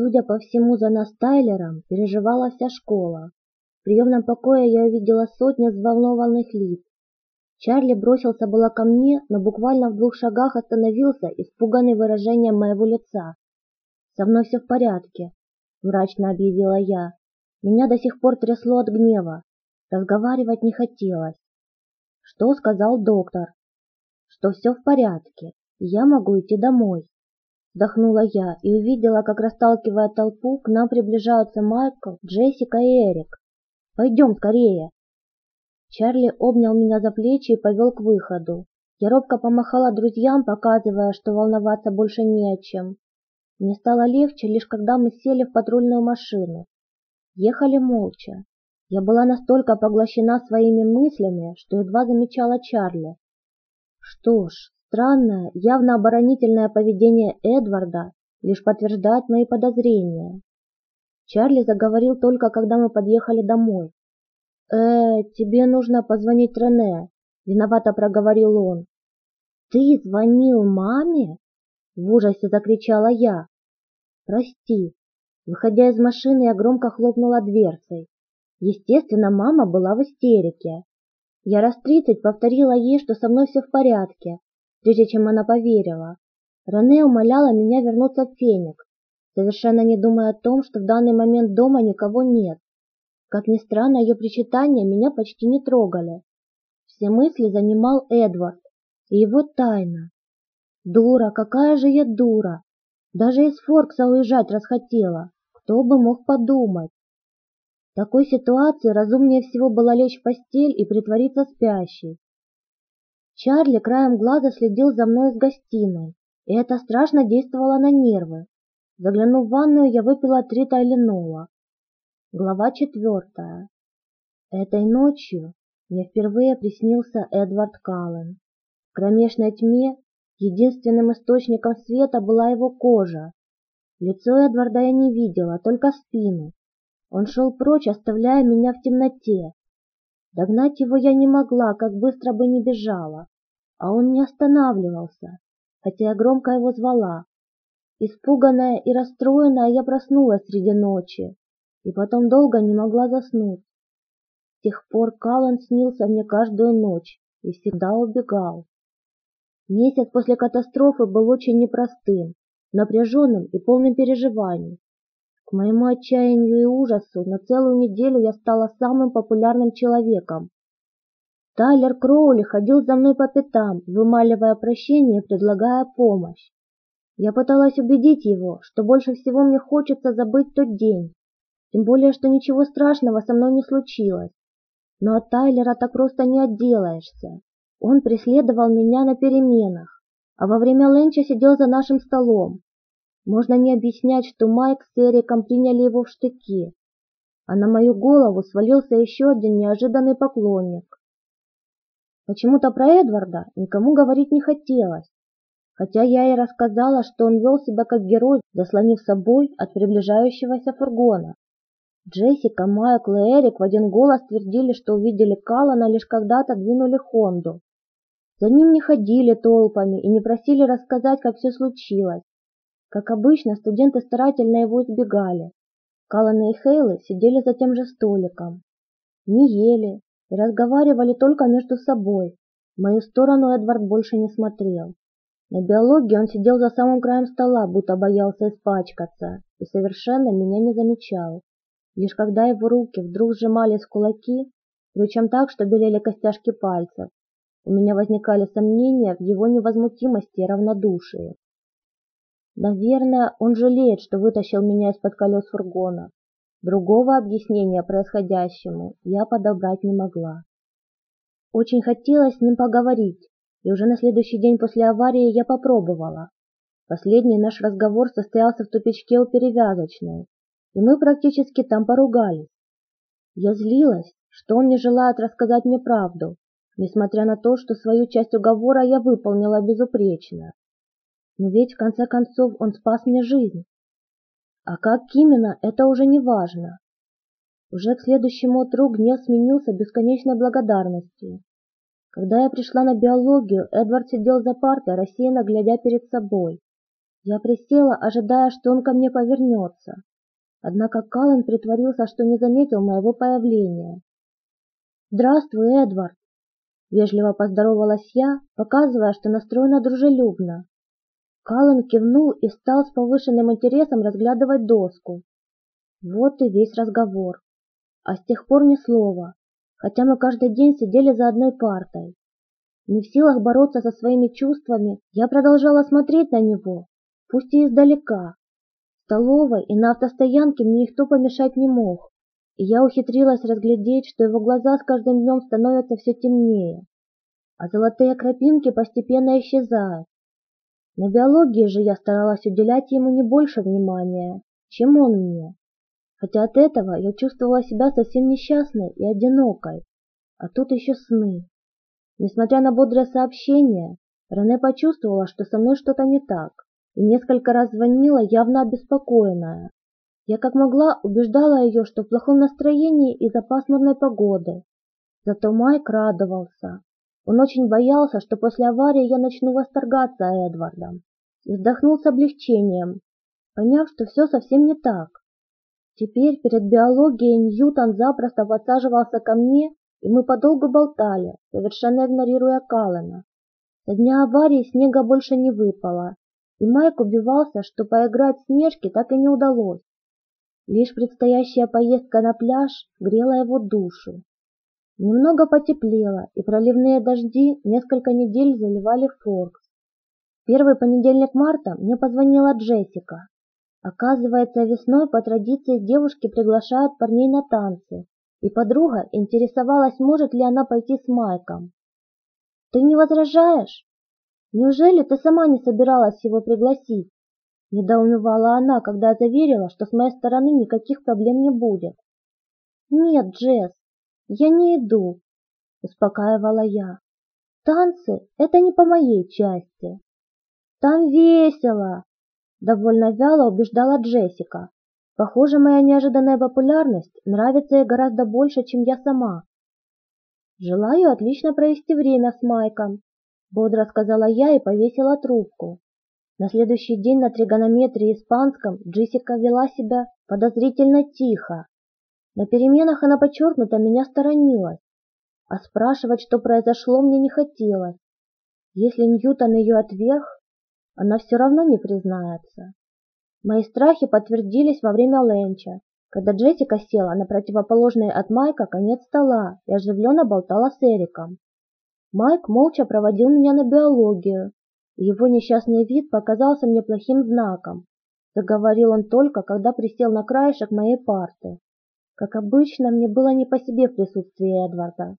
Судя по всему, за нас Тайлером переживала вся школа. В приемном покое я увидела сотни взволнованных лиц. Чарли бросился было ко мне, но буквально в двух шагах остановился, испуганный выражением моего лица. «Со мной все в порядке», — мрачно объявила я. Меня до сих пор трясло от гнева. Разговаривать не хотелось. Что сказал доктор? Что все в порядке, я могу идти домой. Вздохнула я и увидела, как, расталкивая толпу, к нам приближаются Майкл, Джессика и Эрик. «Пойдем скорее!» Чарли обнял меня за плечи и повел к выходу. Я робко помахала друзьям, показывая, что волноваться больше не о чем. Мне стало легче, лишь когда мы сели в патрульную машину. Ехали молча. Я была настолько поглощена своими мыслями, что едва замечала Чарли. Что ж, странное, явно оборонительное поведение Эдварда лишь подтверждает мои подозрения. Чарли заговорил только, когда мы подъехали домой. «Э, тебе нужно позвонить Рене», — виновато проговорил он. «Ты звонил маме?» — в ужасе закричала я. «Прости». Выходя из машины, я громко хлопнула дверцей. Естественно, мама была в истерике. Я раз тридцать повторила ей, что со мной все в порядке, прежде чем она поверила. Рене умоляла меня вернуться в Феникс, совершенно не думая о том, что в данный момент дома никого нет. Как ни странно, ее причитания меня почти не трогали. Все мысли занимал Эдвард и его тайна. Дура, какая же я дура! Даже из Форкса уезжать расхотела. Кто бы мог подумать? В такой ситуации разумнее всего было лечь в постель и притвориться спящей. Чарли краем глаза следил за мной из гостиной, и это страшно действовало на нервы. Заглянув в ванную, я выпила три тайленола. Глава четвертая. Этой ночью мне впервые приснился Эдвард Каллен. В кромешной тьме единственным источником света была его кожа. Лицо Эдварда я не видела, только спину, он шел прочь, оставляя меня в темноте. Догнать его я не могла, как быстро бы не бежала, а он не останавливался, хотя я громко его звала. Испуганная и расстроенная, я проснулась среди ночи и потом долго не могла заснуть. С тех пор Каллан снился мне каждую ночь и всегда убегал. Месяц после катастрофы был очень непростым, напряженным и полным переживаний. К моему отчаянию и ужасу на целую неделю я стала самым популярным человеком. Тайлер Кроули ходил за мной по пятам, вымаливая прощение и предлагая помощь. Я пыталась убедить его, что больше всего мне хочется забыть тот день, тем более, что ничего страшного со мной не случилось. Но от Тайлера так просто не отделаешься. Он преследовал меня на переменах, а во время ленча сидел за нашим столом, можно не объяснять, что Майк с Эриком приняли его в штыки, а на мою голову свалился еще один неожиданный поклонник. Почему-то про Эдварда никому говорить не хотелось, хотя я и рассказала, что он вел себя как герой, заслонив собой от приближающегося фургона. Джессика, Майкл и Эрик в один голос твердили, что увидели Калана лишь когда-то двинули Хонду. За ним не ходили толпами и не просили рассказать, как все случилось. Как обычно, студенты старательно его избегали. Каллан и Хейлы сидели за тем же столиком. Не ели и разговаривали только между собой. В мою сторону Эдвард больше не смотрел. На биологии он сидел за самым краем стола, будто боялся испачкаться, и совершенно меня не замечал. Лишь когда его руки вдруг сжимались в кулаки, причем так, что белели костяшки пальцев, у меня возникали сомнения в его невозмутимости и равнодушии. Наверное, он жалеет, что вытащил меня из-под колес фургона. Другого объяснения происходящему я подобрать не могла. Очень хотелось с ним поговорить, и уже на следующий день после аварии я попробовала. Последний наш разговор состоялся в тупичке у перевязочной, и мы практически там поругались. Я злилась, что он не желает рассказать мне правду, несмотря на то, что свою часть уговора я выполнила безупречно. Но ведь в конце концов он спас мне жизнь. А как именно, это уже не важно. Уже к следующему утру гнев сменился бесконечной благодарностью. Когда я пришла на биологию, Эдвард сидел за партой, рассеянно глядя перед собой. Я присела, ожидая, что он ко мне повернется. Однако Каллен притворился, что не заметил моего появления. «Здравствуй, Эдвард!» Вежливо поздоровалась я, показывая, что настроена дружелюбно. Каллен кивнул и стал с повышенным интересом разглядывать доску. Вот и весь разговор. А с тех пор ни слова, хотя мы каждый день сидели за одной партой. Не в силах бороться со своими чувствами, я продолжала смотреть на него, пусть и издалека. В столовой и на автостоянке мне никто помешать не мог, и я ухитрилась разглядеть, что его глаза с каждым днем становятся все темнее, а золотые крапинки постепенно исчезают. На биологии же я старалась уделять ему не больше внимания, чем он мне, хотя от этого я чувствовала себя совсем несчастной и одинокой, а тут еще сны. Несмотря на бодрое сообщение, Рене почувствовала, что со мной что-то не так, и несколько раз звонила, явно обеспокоенная. Я как могла убеждала ее, что в плохом настроении из-за пасмурной погоды. Зато Майк радовался. Он очень боялся, что после аварии я начну восторгаться Эдвардом. Вздохнул с облегчением, поняв, что все совсем не так. Теперь перед биологией Ньютон запросто подсаживался ко мне и мы подолгу болтали, совершенно игнорируя Каллена. Со дня аварии снега больше не выпало, и Майк убивался, что поиграть в снежки так и не удалось. Лишь предстоящая поездка на пляж грела его душу. Немного потеплело, и проливные дожди несколько недель заливали Форкс. Первый понедельник марта мне позвонила Джессика. Оказывается, весной по традиции девушки приглашают парней на танцы, и подруга интересовалась, может ли она пойти с Майком. «Ты не возражаешь? Неужели ты сама не собиралась его пригласить?» Недоумевала она, когда заверила, что с моей стороны никаких проблем не будет. «Нет, Джесс, я не иду», — успокаивала я. «Танцы — это не по моей части». «Там весело!» — довольно вяло убеждала Джессика. Похоже, моя неожиданная популярность нравится ей гораздо больше, чем я сама. Желаю отлично провести время с Майком, бодро сказала я и повесила трубку. На следующий день на тригонометрии испанском Джессика вела себя подозрительно тихо. На переменах она подчеркнуто меня сторонилась, а спрашивать, что произошло, мне не хотелось. Если Ньютон ее отверг, она все равно не признается. Мои страхи подтвердились во время ленча, когда Джессика села на противоположный от Майка конец стола и оживленно болтала с Эриком. Майк молча проводил меня на биологию, и его несчастный вид показался мне плохим знаком. Заговорил он только, когда присел на краешек моей парты. Как обычно, мне было не по себе в присутствии Эдварда.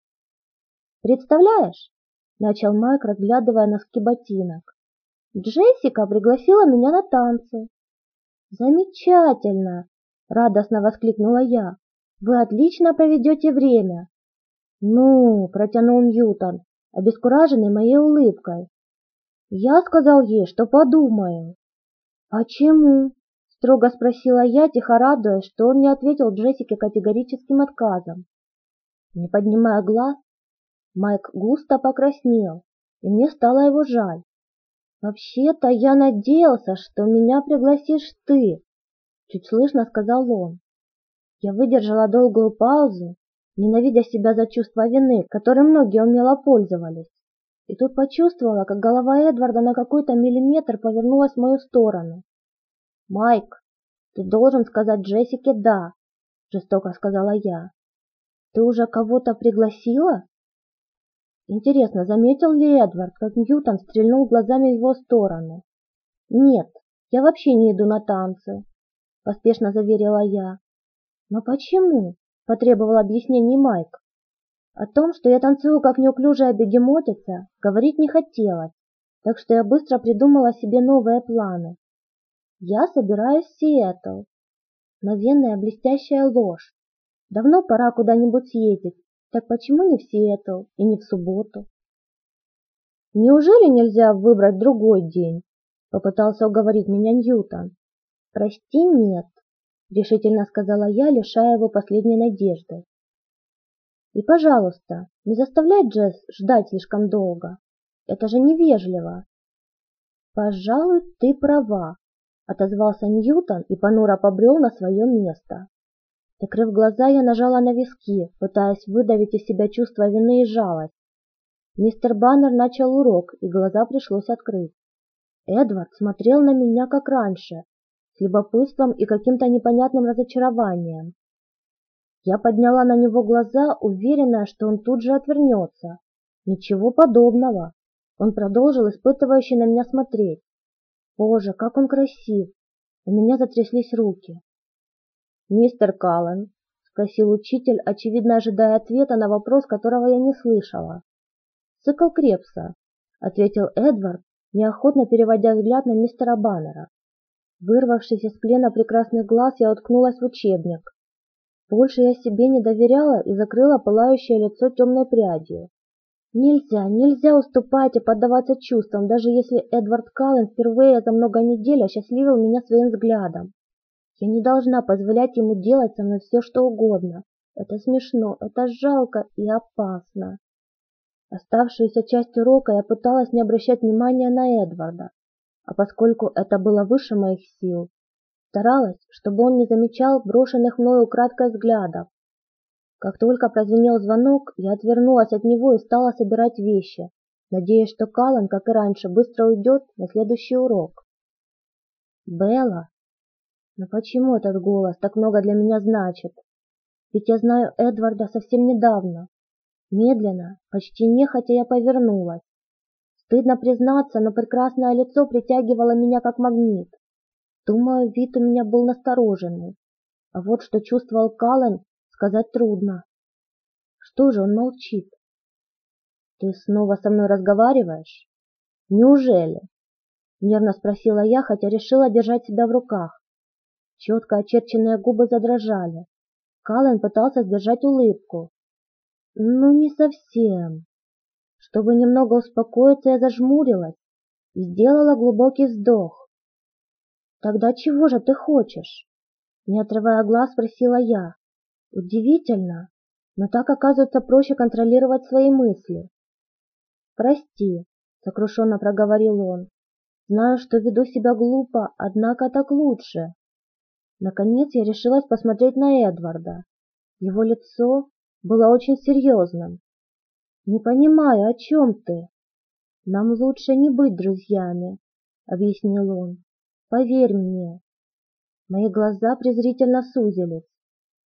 «Представляешь?» – начал Майк, разглядывая носки ботинок. «Джессика пригласила меня на танцы. «Замечательно!» — радостно воскликнула я. «Вы отлично проведете время!» «Ну!» — протянул Ньютон, обескураженный моей улыбкой. «Я сказал ей, что подумаю». «Почему?» — строго спросила я, тихо радуясь, что он не ответил Джессике категорическим отказом. Не поднимая глаз, Майк густо покраснел, и мне стало его жаль. «Вообще-то я надеялся, что меня пригласишь ты», — чуть слышно сказал он. Я выдержала долгую паузу, ненавидя себя за чувство вины, которым многие умело пользовались. И тут почувствовала, как голова Эдварда на какой-то миллиметр повернулась в мою сторону. «Майк, ты должен сказать Джессике «да», — жестоко сказала я. «Ты уже кого-то пригласила?» Интересно, заметил ли Эдвард, как Ньютон стрельнул глазами в его сторону? «Нет, я вообще не иду на танцы», — поспешно заверила я. «Но почему?» — потребовал объяснений Майк. О том, что я танцую как неуклюжая бегемотица, говорить не хотелось, так что я быстро придумала себе новые планы. Я собираюсь в Сиэтл. Мгновенная блестящая ложь. Давно пора куда-нибудь съездить, так почему не в Сиэтл и не в субботу? Неужели нельзя выбрать другой день? Попытался уговорить меня Ньютон. Прости, нет, решительно сказала я, лишая его последней надежды. И, пожалуйста, не заставляй Джесс ждать слишком долго. Это же невежливо. «Пожалуй, ты права», — отозвался Ньютон и понуро побрел на свое место. Закрыв глаза, я нажала на виски, пытаясь выдавить из себя чувство вины и жалость. Мистер Баннер начал урок, и глаза пришлось открыть. Эдвард смотрел на меня как раньше, с любопытством и каким-то непонятным разочарованием. Я подняла на него глаза, уверенная, что он тут же отвернется. Ничего подобного. Он продолжил испытывающе на меня смотреть. Боже, как он красив! У меня затряслись руки. «Мистер Каллен?» — спросил учитель, очевидно ожидая ответа на вопрос, которого я не слышала. «Цикл Крепса», — ответил Эдвард, неохотно переводя взгляд на мистера Баннера. Вырвавшись из плена прекрасных глаз, я уткнулась в учебник. Больше я себе не доверяла и закрыла пылающее лицо темной прядью. Нельзя, нельзя уступать и поддаваться чувствам, даже если Эдвард Каллен впервые за много недель осчастливил меня своим взглядом. Я не должна позволять ему делать со мной все, что угодно. Это смешно, это жалко и опасно. Оставшуюся часть урока я пыталась не обращать внимания на Эдварда, а поскольку это было выше моих сил, старалась, чтобы он не замечал брошенных мною украдкой взглядов, как только прозвенел звонок, я отвернулась от него и стала собирать вещи, надеясь, что Каллан, как и раньше, быстро уйдет на следующий урок. Белла? Но почему этот голос так много для меня значит? Ведь я знаю Эдварда совсем недавно. Медленно, почти нехотя я повернулась. Стыдно признаться, но прекрасное лицо притягивало меня как магнит. Думаю, вид у меня был настороженный. А вот что чувствовал Каллен, Сказать трудно. Что же он молчит? Ты снова со мной разговариваешь? Неужели? Нервно спросила я, хотя решила держать себя в руках. Четко очерченные губы задрожали. Каллен пытался сдержать улыбку. Ну, не совсем. Чтобы немного успокоиться, я зажмурилась и сделала глубокий вздох. «Тогда чего же ты хочешь?» Не отрывая глаз, спросила я. Удивительно, но так оказывается проще контролировать свои мысли. «Прости», — сокрушенно проговорил он, — «знаю, что веду себя глупо, однако так лучше». Наконец я решилась посмотреть на Эдварда. Его лицо было очень серьезным. «Не понимаю, о чем ты?» «Нам лучше не быть друзьями», — объяснил он. «Поверь мне». Мои глаза презрительно сузились.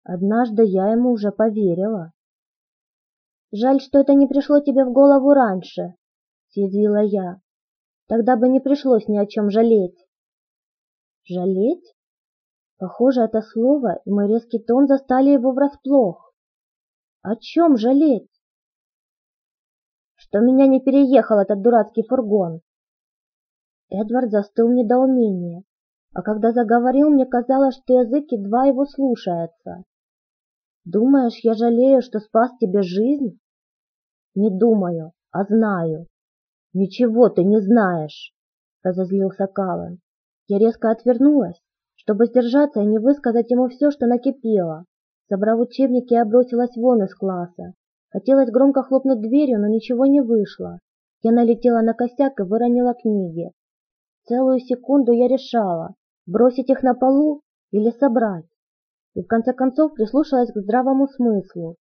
Однажды я ему уже поверила. «Жаль, что это не пришло тебе в голову раньше», — съязвила я. «Тогда бы не пришлось ни о чем жалеть». «Жалеть?» Похоже, это слово и мой резкий тон застали его врасплох. «О чем жалеть?» «Что меня не переехал этот дурацкий фургон». Эдвард застыл в недоумении, а когда заговорил, мне казалось, что язык едва его слушается. Думаешь, я жалею, что спас тебе жизнь? Не думаю, а знаю. Ничего ты не знаешь, разозлился Калан. Я резко отвернулась, чтобы сдержаться и не высказать ему все, что накипело. Забрав учебники, я бросилась вон из класса. Хотелось громко хлопнуть дверью, но ничего не вышло. Я налетела на косяк и выронила книги. Целую секунду я решала, бросить их на полу или собрать и в конце концов прислушалась к здравому смыслу.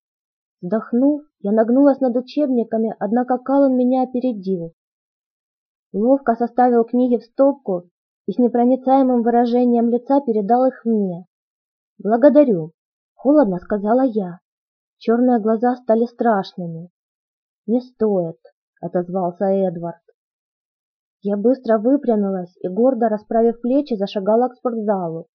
Вздохнув, я нагнулась над учебниками, однако Каллан меня опередил. Ловко составил книги в стопку и с непроницаемым выражением лица передал их мне. «Благодарю», — холодно сказала я. Черные глаза стали страшными. «Не стоит», — отозвался Эдвард. Я быстро выпрямилась и, гордо расправив плечи, зашагала к спортзалу.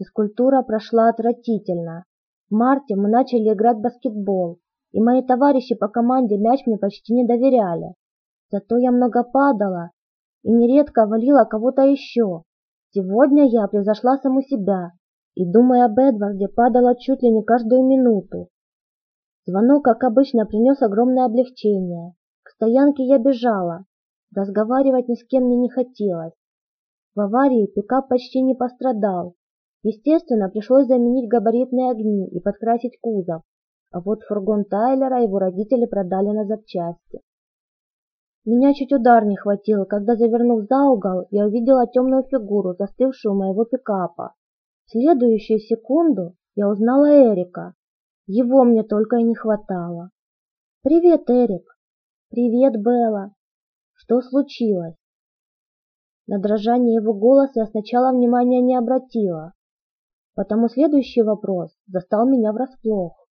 Физкультура прошла отвратительно. В марте мы начали играть в баскетбол, и мои товарищи по команде мяч мне почти не доверяли. Зато я много падала и нередко валила кого-то еще. Сегодня я превзошла саму себя и, думая об Эдварде, падала чуть ли не каждую минуту. Звонок, как обычно, принес огромное облегчение. К стоянке я бежала. Разговаривать ни с кем мне не хотелось. В аварии пикап почти не пострадал, Естественно, пришлось заменить габаритные огни и подкрасить кузов, а вот фургон Тайлера его родители продали на запчасти. Меня чуть удар не хватил, когда, завернув за угол, я увидела темную фигуру, застывшую у моего пикапа. В следующую секунду я узнала Эрика. Его мне только и не хватало. «Привет, Эрик!» «Привет, Белла!» «Что случилось?» На дрожание его голоса я сначала внимания не обратила, потому следующий вопрос застал меня врасплох.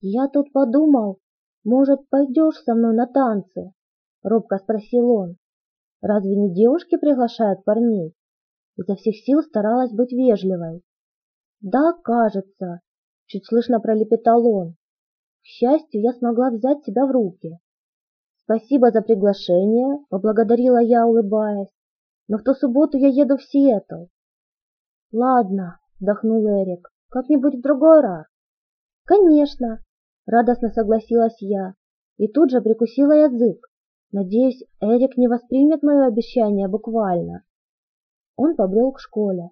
«Я тут подумал, может, пойдешь со мной на танцы?» — робко спросил он. «Разве не девушки приглашают парней?» Изо всех сил старалась быть вежливой. «Да, кажется», — чуть слышно пролепетал он. К счастью, я смогла взять себя в руки. «Спасибо за приглашение», — поблагодарила я, улыбаясь. «Но в ту субботу я еду в Сиэтл». «Ладно», — вздохнул Эрик, — «как-нибудь в другой раз». «Конечно», — радостно согласилась я и тут же прикусила язык. Надеюсь, Эрик не воспримет мое обещание буквально. Он побрел к школе,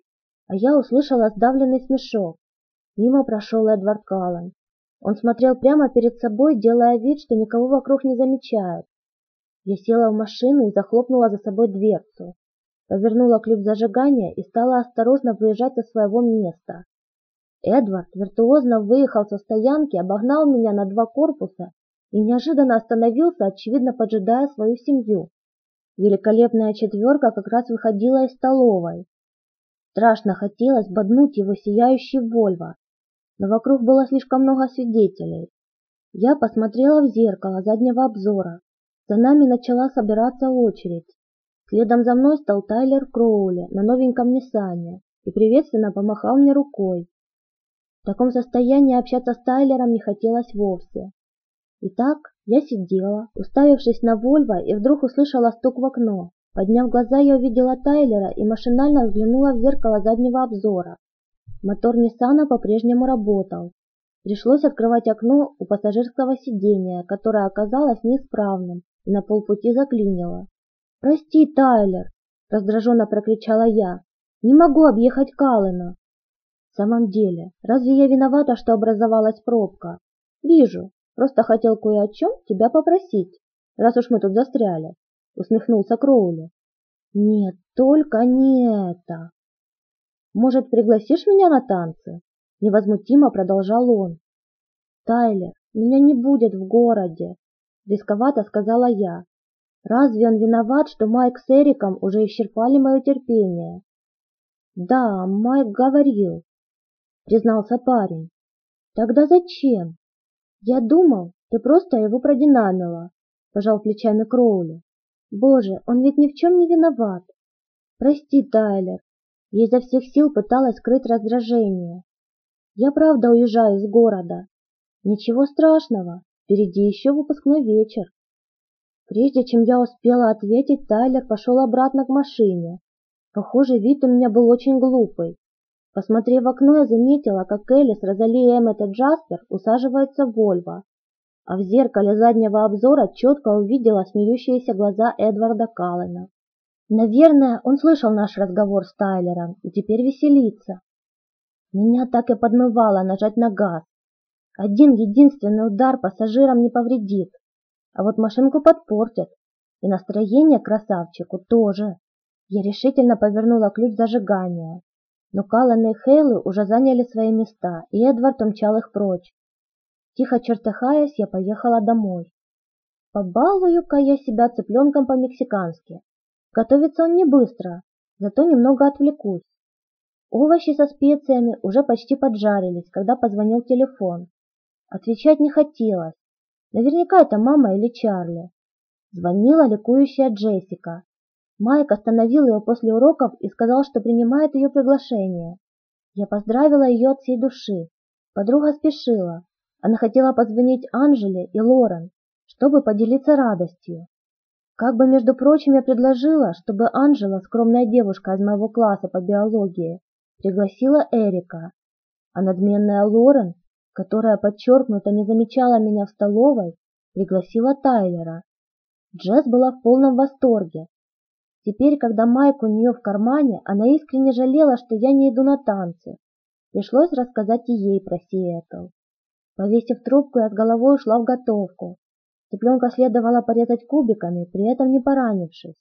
а я услышала сдавленный смешок. Мимо прошел Эдвард Каллан. Он смотрел прямо перед собой, делая вид, что никого вокруг не замечает. Я села в машину и захлопнула за собой дверцу. Повернула ключ зажигания и стала осторожно выезжать со своего места. Эдвард виртуозно выехал со стоянки, обогнал меня на два корпуса и неожиданно остановился, очевидно поджидая свою семью. Великолепная четверка как раз выходила из столовой. Страшно хотелось боднуть его сияющий Вольво, но вокруг было слишком много свидетелей. Я посмотрела в зеркало заднего обзора. За нами начала собираться очередь. Следом за мной стал Тайлер Кроули на новеньком Ниссане и приветственно помахал мне рукой. В таком состоянии общаться с Тайлером не хотелось вовсе. Итак, я сидела, уставившись на Вольво, и вдруг услышала стук в окно. Подняв глаза, я увидела Тайлера и машинально взглянула в зеркало заднего обзора. Мотор Ниссана по-прежнему работал. Пришлось открывать окно у пассажирского сидения, которое оказалось неисправным и на полпути заклинило. «Прости, Тайлер!» – раздраженно прокричала я. «Не могу объехать Каллена!» «В самом деле, разве я виновата, что образовалась пробка?» «Вижу. Просто хотел кое о чем тебя попросить, раз уж мы тут застряли», – усмехнулся Кроули. «Нет, только не это!» Может, пригласишь меня на танцы?» Невозмутимо продолжал он. «Тайлер, меня не будет в городе», — рисковато сказала я. «Разве он виноват, что Майк с Эриком уже исчерпали мое терпение?» «Да, Майк говорил», — признался парень. «Тогда зачем?» «Я думал, ты просто его продинамила», — пожал плечами Кроули. «Боже, он ведь ни в чем не виноват. Прости, Тайлер, я изо всех сил пыталась скрыть раздражение. Я правда уезжаю из города. Ничего страшного, впереди еще выпускной вечер. Прежде чем я успела ответить, Тайлер пошел обратно к машине. Похоже, вид у меня был очень глупый. Посмотрев в окно, я заметила, как Элис, Розали, Эммет и Джаспер усаживаются в Вольво, а в зеркале заднего обзора четко увидела смеющиеся глаза Эдварда Каллена. Наверное, он слышал наш разговор с Тайлером и теперь веселится. Меня так и подмывало нажать на газ. Один единственный удар пассажирам не повредит, а вот машинку подпортит. И настроение красавчику тоже. Я решительно повернула ключ зажигания. Но Каллен и Хейлы уже заняли свои места, и Эдвард умчал их прочь. Тихо чертыхаясь, я поехала домой. Побалую-ка я себя цыпленком по-мексикански. Готовится он не быстро, зато немного отвлекусь. Овощи со специями уже почти поджарились, когда позвонил телефон. Отвечать не хотелось. Наверняка это мама или Чарли. Звонила ликующая Джессика. Майк остановил ее после уроков и сказал, что принимает ее приглашение. Я поздравила ее от всей души. Подруга спешила. Она хотела позвонить Анжеле и Лорен, чтобы поделиться радостью. Как бы, между прочим, я предложила, чтобы Анжела, скромная девушка из моего класса по биологии, пригласила Эрика, а надменная Лорен, которая подчеркнуто не замечала меня в столовой, пригласила Тайлера. Джесс была в полном восторге. Теперь, когда Майк у нее в кармане, она искренне жалела, что я не иду на танцы. Пришлось рассказать и ей про Сиэтл. Повесив трубку, я с головой ушла в готовку. Цыпленка следовало порезать кубиками, при этом не поранившись.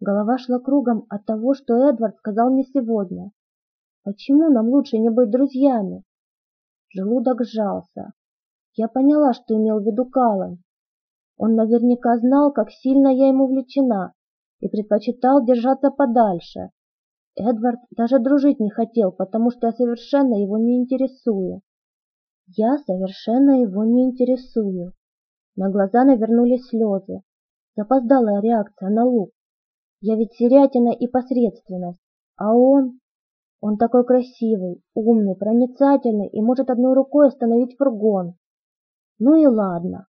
Голова шла кругом от того, что Эдвард сказал мне сегодня. Почему нам лучше не быть друзьями? Желудок сжался. Я поняла, что имел в виду Каллан. Он наверняка знал, как сильно я ему влечена, и предпочитал держаться подальше. Эдвард даже дружить не хотел, потому что я совершенно его не интересую. Я совершенно его не интересую. На глаза навернулись слезы. Запоздалая реакция на лук. Я ведь серятина и посредственность, а он... Он такой красивый, умный, проницательный и может одной рукой остановить фургон. Ну и ладно.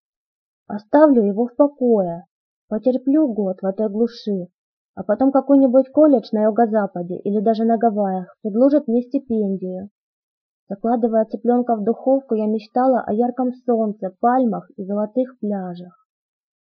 Оставлю его в покое. Потерплю год в этой глуши, а потом какой-нибудь колледж на юго-западе или даже на Гавайях предложит мне стипендию. Закладывая цыпленка в духовку, я мечтала о ярком солнце, пальмах и золотых пляжах.